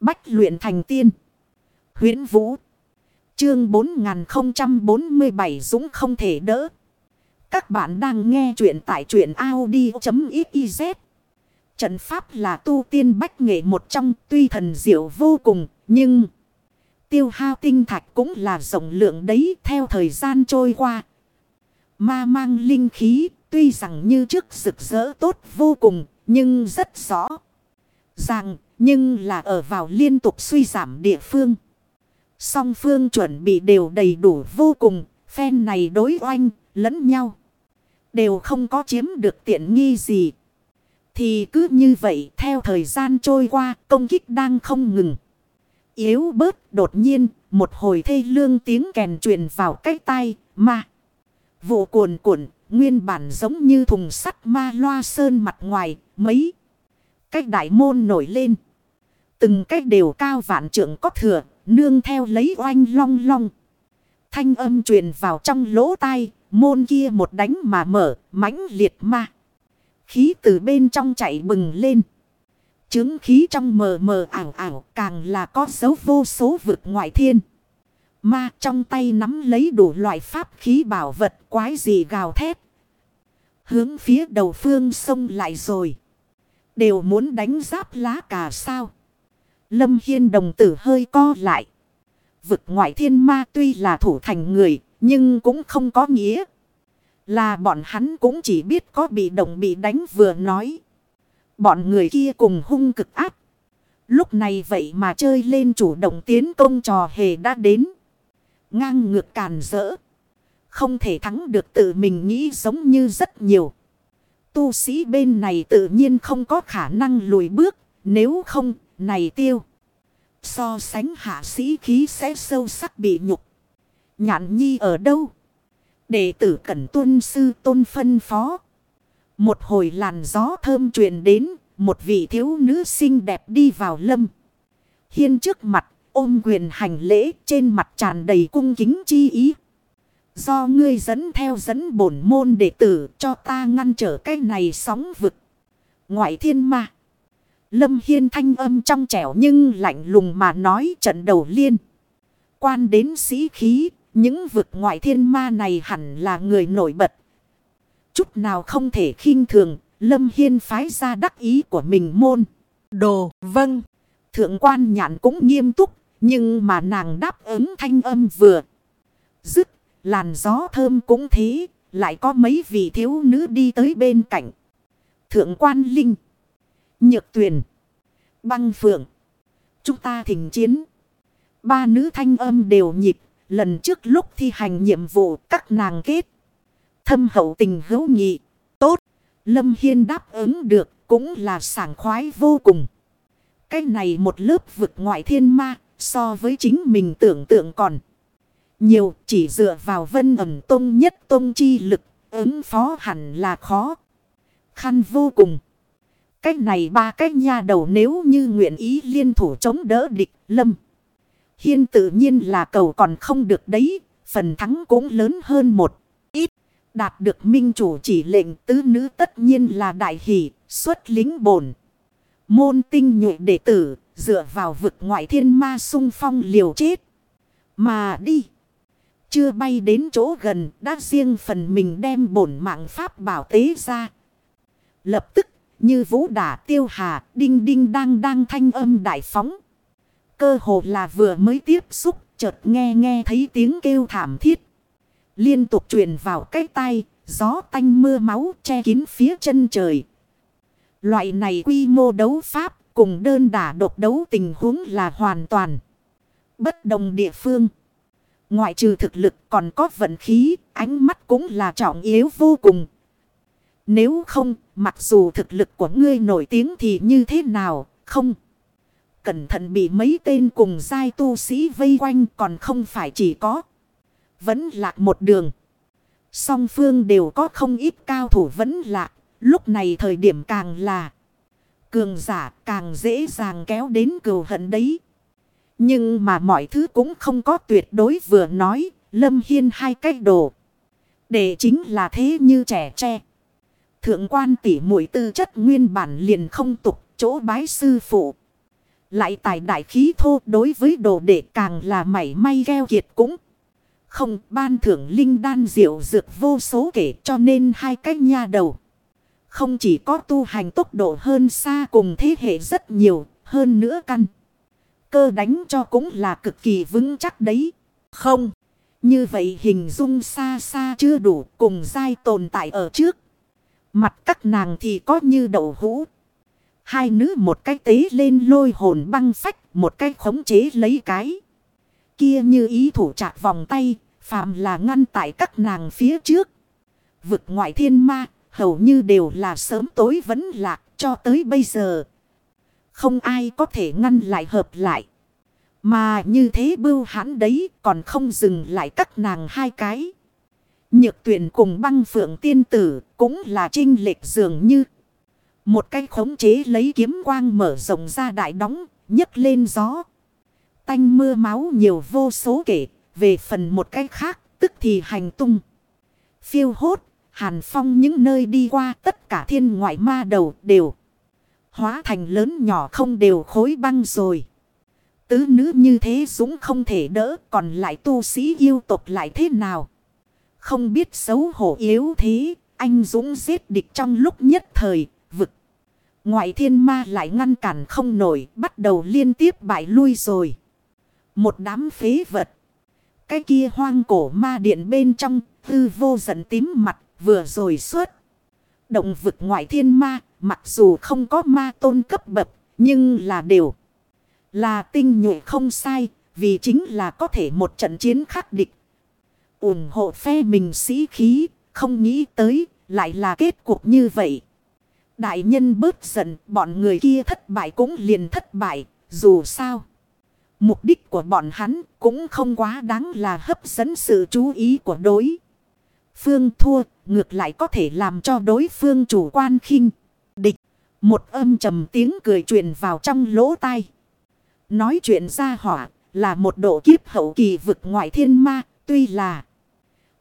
Bách luyện thành tiên. huyễn Vũ. Chương 4047 Dũng không thể đỡ. Các bạn đang nghe truyện tại truyện Audi.xyz. Trận pháp là tu tiên bách nghệ một trong, tuy thần diệu vô cùng, nhưng tiêu hao tinh thạch cũng là rộng lượng đấy, theo thời gian trôi qua. Ma mang linh khí, tuy rằng như trước rực rỡ tốt vô cùng, nhưng rất rõ. Rằng nhưng là ở vào liên tục suy giảm địa phương. Song phương chuẩn bị đều đầy đủ vô cùng, phen này đối oanh, lẫn nhau. Đều không có chiếm được tiện nghi gì. Thì cứ như vậy theo thời gian trôi qua công kích đang không ngừng. Yếu bớt đột nhiên một hồi thê lương tiếng kèn truyền vào cái tay ma. Vụ cuồn cuộn nguyên bản giống như thùng sắt ma loa sơn mặt ngoài mấy. Cách đại môn nổi lên. Từng cách đều cao vạn trượng có thừa, nương theo lấy oanh long long. Thanh âm truyền vào trong lỗ tai, môn kia một đánh mà mở, mãnh liệt ma. Khí từ bên trong chạy bừng lên. Chứng khí trong mờ mờ ảo ảo, càng là có dấu vô số vực ngoại thiên. Ma trong tay nắm lấy đủ loại pháp khí bảo vật, quái gì gào thét. Hướng phía đầu phương sông lại rồi. Đều muốn đánh giáp lá cà sao. Lâm Hiên đồng tử hơi co lại. Vực ngoại thiên ma tuy là thủ thành người nhưng cũng không có nghĩa. Là bọn hắn cũng chỉ biết có bị động bị đánh vừa nói. Bọn người kia cùng hung cực áp. Lúc này vậy mà chơi lên chủ động tiến công trò hề đã đến. Ngang ngược càn rỡ. Không thể thắng được tự mình nghĩ giống như rất nhiều. Tu sĩ bên này tự nhiên không có khả năng lùi bước. Nếu không, này tiêu. So sánh hạ sĩ khí sẽ sâu sắc bị nhục. Nhạn nhi ở đâu? Đệ tử cẩn tuân sư tôn phân phó. Một hồi làn gió thơm truyền đến, một vị thiếu nữ xinh đẹp đi vào lâm. Hiên trước mặt, ôm quyền hành lễ trên mặt tràn đầy cung kính chi ý. Do ngươi dẫn theo dẫn bổn môn đệ tử cho ta ngăn trở cái này sóng vực. Ngoại thiên ma. Lâm Hiên thanh âm trong trẻo nhưng lạnh lùng mà nói trận đầu liên. Quan đến sĩ khí, những vực ngoại thiên ma này hẳn là người nổi bật. Chút nào không thể khinh thường, Lâm Hiên phái ra đắc ý của mình môn. Đồ, vâng. Thượng quan nhạn cũng nghiêm túc, nhưng mà nàng đáp ứng thanh âm vừa. Dứt, làn gió thơm cũng thế, lại có mấy vị thiếu nữ đi tới bên cạnh. Thượng quan linh, nhược tuyển, băng phượng. Chúng ta thỉnh chiến. Ba nữ thanh âm đều nhịp, lần trước lúc thi hành nhiệm vụ các nàng kết. Thâm hậu tình hữu nghị, tốt. Lâm Hiên đáp ứng được cũng là sảng khoái vô cùng. Cái này một lớp vực ngoại thiên ma so với chính mình tưởng tượng còn. Nhiều chỉ dựa vào vân ẩm tông nhất tông chi lực ứng phó hẳn là khó. Khăn vô cùng. Cách này ba cách nha đầu nếu như nguyện ý liên thủ chống đỡ địch lâm. Hiên tự nhiên là cầu còn không được đấy. Phần thắng cũng lớn hơn một ít. Đạt được minh chủ chỉ lệnh tứ nữ tất nhiên là đại hỷ, xuất lính bổn. Môn tinh nhuệ đệ tử, dựa vào vực ngoại thiên ma sung phong liều chết. Mà đi. Chưa bay đến chỗ gần, đã riêng phần mình đem bổn mạng pháp bảo tế ra. Lập tức, như vũ đả tiêu hà, đinh đinh đang đang thanh âm đại phóng. Cơ hồ là vừa mới tiếp xúc, chợt nghe nghe thấy tiếng kêu thảm thiết. Liên tục truyền vào cái tay, gió tanh mưa máu che kín phía chân trời. Loại này quy mô đấu pháp cùng đơn đả độc đấu tình huống là hoàn toàn bất đồng địa phương. Ngoại trừ thực lực còn có vận khí, ánh mắt cũng là trọng yếu vô cùng. Nếu không, mặc dù thực lực của ngươi nổi tiếng thì như thế nào, không. Cẩn thận bị mấy tên cùng giai tu sĩ vây quanh còn không phải chỉ có. Vẫn lạc một đường. Song phương đều có không ít cao thủ vẫn lạc. Lúc này thời điểm càng là. Cường giả càng dễ dàng kéo đến cừu hận đấy. Nhưng mà mọi thứ cũng không có tuyệt đối vừa nói. Lâm Hiên hai cách đồ. Để chính là thế như trẻ tre. Thượng quan tỷ muội tư chất nguyên bản liền không tục, chỗ bái sư phụ. Lại tài đại khí thô đối với đồ đệ càng là mảy may gheo kiệt cũng. Không, ban thưởng linh đan diệu dược vô số kể cho nên hai cái nha đầu. Không chỉ có tu hành tốc độ hơn xa cùng thế hệ rất nhiều, hơn nữa căn. Cơ đánh cho cũng là cực kỳ vững chắc đấy. Không. Như vậy hình dung xa xa chưa đủ cùng dai tồn tại ở trước. Mặt các nàng thì có như đậu hũ. Hai nữ một cái tế lên lôi hồn băng phách, một cái khống chế lấy cái. Kia như ý thủ chặt vòng tay, phàm là ngăn tại các nàng phía trước. Vực ngoại thiên ma, hầu như đều là sớm tối vẫn lạc cho tới bây giờ. Không ai có thể ngăn lại hợp lại. Mà như thế bưu hãn đấy còn không dừng lại các nàng hai cái. Nhược tuyển cùng băng phượng tiên tử cũng là trinh lệch dường như. Một cái khống chế lấy kiếm quang mở rộng ra đại đóng, nhấc lên gió. Tanh mưa máu nhiều vô số kể, về phần một cái khác, tức thì hành tung. Phiêu hốt, hàn phong những nơi đi qua tất cả thiên ngoại ma đầu đều. Hóa thành lớn nhỏ không đều khối băng rồi. Tứ nữ như thế dũng không thể đỡ, còn lại tu sĩ yêu tộc lại thế nào? Không biết xấu hổ yếu thế, anh dũng giết địch trong lúc nhất thời, vực. Ngoại thiên ma lại ngăn cản không nổi, bắt đầu liên tiếp bại lui rồi. Một đám phế vật. Cái kia hoang cổ ma điện bên trong, hư vô giận tím mặt, vừa rồi suốt. Động vực ngoại thiên ma, mặc dù không có ma tôn cấp bậc, nhưng là đều. Là tinh nhuệ không sai, vì chính là có thể một trận chiến khắc địch ủng hộ phe mình sĩ khí, không nghĩ tới, lại là kết cục như vậy. Đại nhân bớt giận, bọn người kia thất bại cũng liền thất bại, dù sao. Mục đích của bọn hắn cũng không quá đáng là hấp dẫn sự chú ý của đối. Phương thua, ngược lại có thể làm cho đối phương chủ quan khinh. Địch, một âm trầm tiếng cười truyền vào trong lỗ tai. Nói chuyện ra hỏa là một độ kiếp hậu kỳ vực ngoại thiên ma, tuy là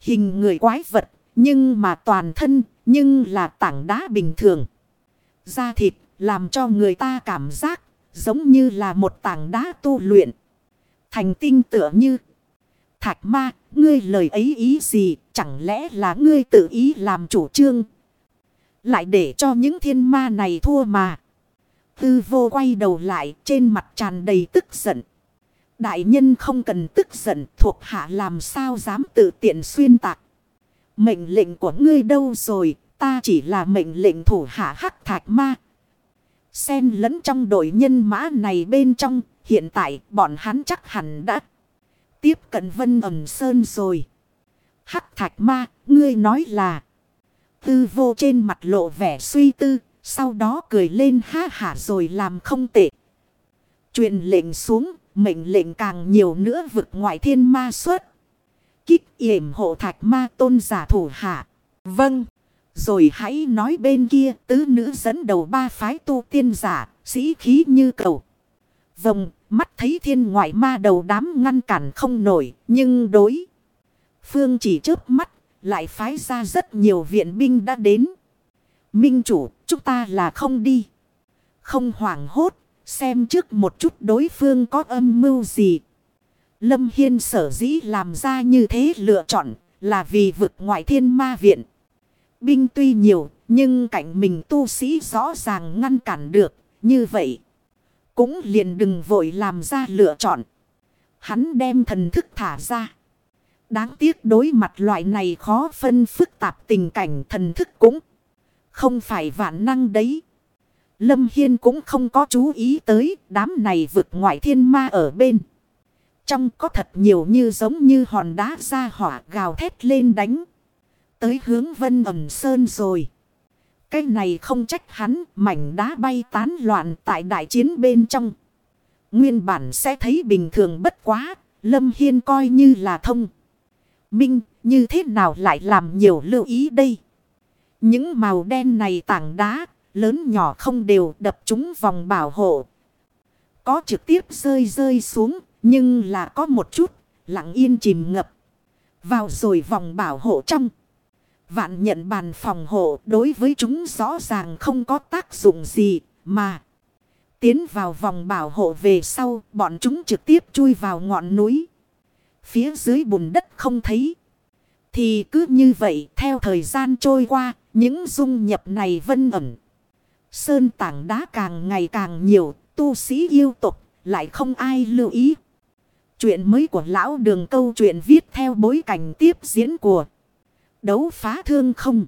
hình người quái vật, nhưng mà toàn thân, nhưng là tảng đá bình thường. Da thịt làm cho người ta cảm giác giống như là một tảng đá tu luyện. Thành tinh tựa như Thạch ma, ngươi lời ấy ý gì, chẳng lẽ là ngươi tự ý làm chủ trương. Lại để cho những thiên ma này thua mà. Tư vô quay đầu lại trên mặt tràn đầy tức giận. Đại nhân không cần tức giận thuộc hạ làm sao dám tự tiện xuyên tạc. Mệnh lệnh của ngươi đâu rồi, ta chỉ là mệnh lệnh thủ hạ hắc thạch ma. Xen lẫn trong đội nhân mã này bên trong, hiện tại bọn hắn chắc hẳn đã tiếp cận vân ẩm sơn rồi. Hắc thạch ma, ngươi nói là. Tư vô trên mặt lộ vẻ suy tư, sau đó cười lên ha hả rồi làm không tệ. Truyền lệnh xuống, mệnh lệnh càng nhiều nữa vực ngoại thiên ma xuất. Kích yểm hộ thạch ma tôn giả thủ hạ. Vâng. Rồi hãy nói bên kia tứ nữ dẫn đầu ba phái tu tiên giả, sĩ khí như cầu. Vòng, mắt thấy thiên ngoại ma đầu đám ngăn cản không nổi, nhưng đối. Phương chỉ trước mắt, lại phái ra rất nhiều viện binh đã đến. Minh chủ, chúng ta là không đi. Không hoảng hốt, xem trước một chút đối phương có âm mưu gì. Lâm Hiên sở dĩ làm ra như thế lựa chọn là vì vực ngoại thiên ma viện. Binh tuy nhiều, nhưng cạnh mình tu sĩ rõ ràng ngăn cản được, như vậy. Cũng liền đừng vội làm ra lựa chọn. Hắn đem thần thức thả ra. Đáng tiếc đối mặt loại này khó phân phức tạp tình cảnh thần thức cũng không phải vạn năng đấy. Lâm Hiên cũng không có chú ý tới đám này vực ngoại thiên ma ở bên. Trong có thật nhiều như giống như hòn đá ra hỏa gào thét lên đánh. Tới hướng vân ẩm sơn rồi. Cái này không trách hắn, mảnh đá bay tán loạn tại đại chiến bên trong. Nguyên bản sẽ thấy bình thường bất quá. Lâm Hiên coi như là thông. Minh, như thế nào lại làm nhiều lưu ý đây. Những màu đen này tảng đá lớn nhỏ không đều đập chúng vòng bảo hộ. Có trực tiếp rơi rơi xuống nhưng là có một chút lặng yên chìm ngập. Vào rồi vòng bảo hộ trong. Vạn nhận bàn phòng hộ đối với chúng rõ ràng không có tác dụng gì mà. Tiến vào vòng bảo hộ về sau, bọn chúng trực tiếp chui vào ngọn núi. Phía dưới bùn đất không thấy. Thì cứ như vậy, theo thời gian trôi qua, những dung nhập này vân ẩn. Sơn tảng đá càng ngày càng nhiều, tu sĩ yêu tục, lại không ai lưu ý. Chuyện mới của lão đường câu chuyện viết theo bối cảnh tiếp diễn của đấu phá thương không.